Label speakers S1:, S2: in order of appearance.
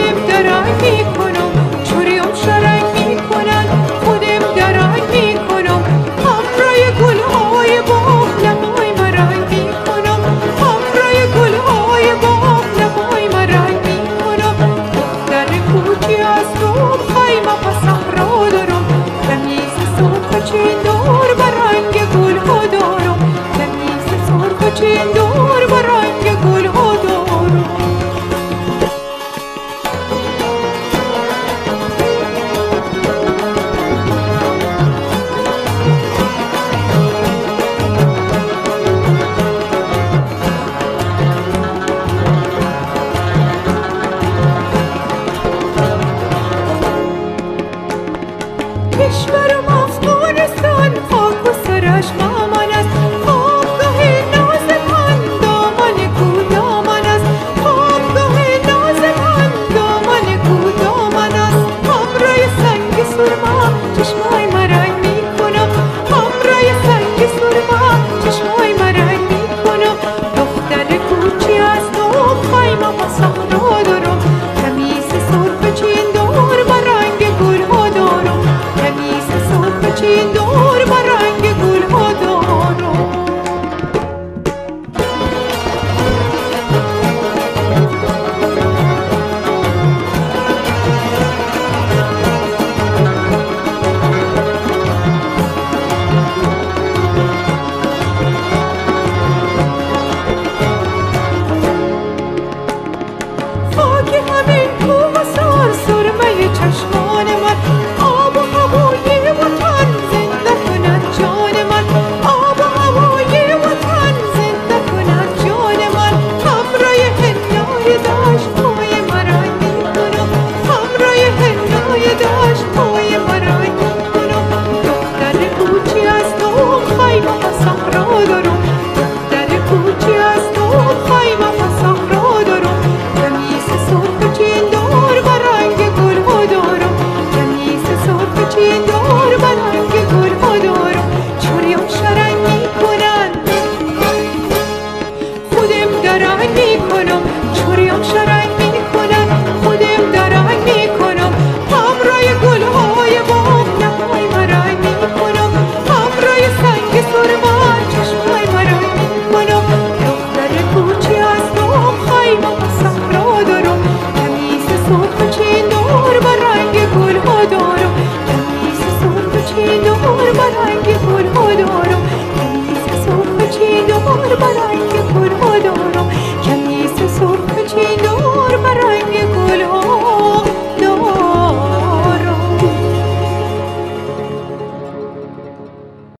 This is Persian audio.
S1: خودم درک می‌کنم. چوریم شرک می‌کنن. خودم درک می‌کنم. همراه گلهای باغ نمای مرک می‌کنم. همراه گلهای باغ نمای مرک می‌کنم. در کوچی از تو خیمه پسم را دارم. تمیز سرخ چندور گل گلها دارم. تمیز سرخ چندور Ağlamasa ne olurum